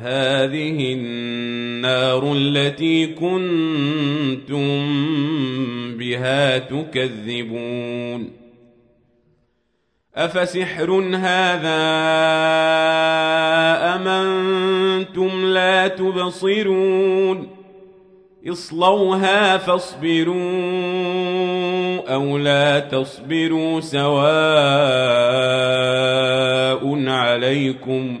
هذه النار التي كنتم بها تكذبون. أفسحر هذا أم أنتم لا تبصرون؟ اصلوها فاصبروا أو لا تصبروا سواء عليكم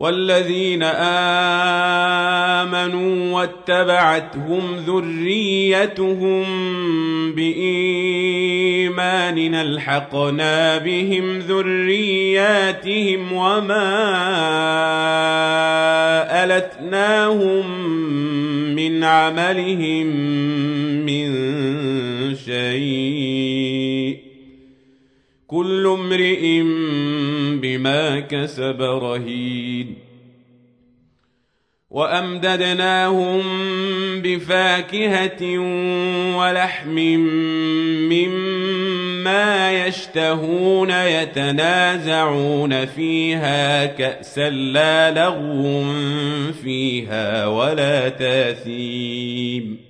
والذين آمنوا واتبعتهم ذريتهم بايمان الحقنا بهم ذرياتهم وما ألتناهم من عملهم من شيء. كل امرئ بما كسب رهين. وأمددناهم بفاكهة ولحم مما يشتهون يتنازعون فيها كأسا لا لغو فيها ولا تاثيم.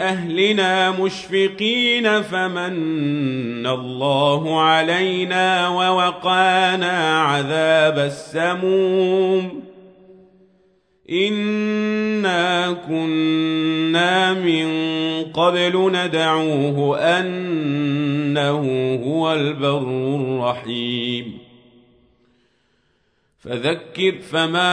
أهلنا مشفقين فمن الله علينا ووقانا عذاب السموم. إنا كنا من قبل ندعوه أنه هو البر الرحيم. فذكر فما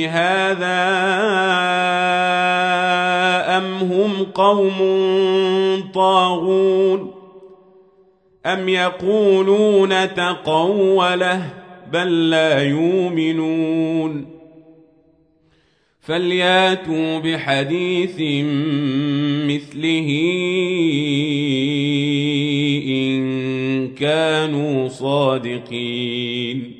بهذا أم هم قوم طاغون أم يقولون تقوله بل لا يؤمنون فلياتوا بحديث مثله إن كانوا صادقين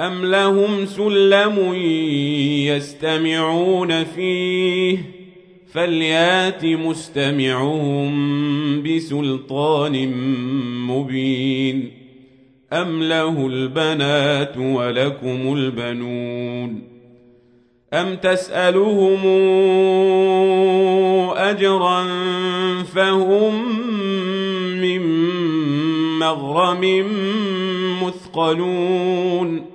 أم لهم سلم يستمعون فيه فليات مستمعهم بسلطان مبين أم له البنات ولكم البنون أم تسألهم أجرا فهم من مغرم مثقلون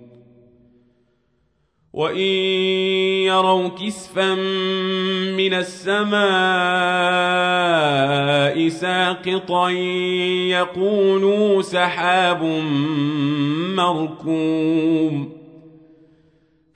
وإن يروا كسفا من السماء ساقطا يقولوا سحاب مركوم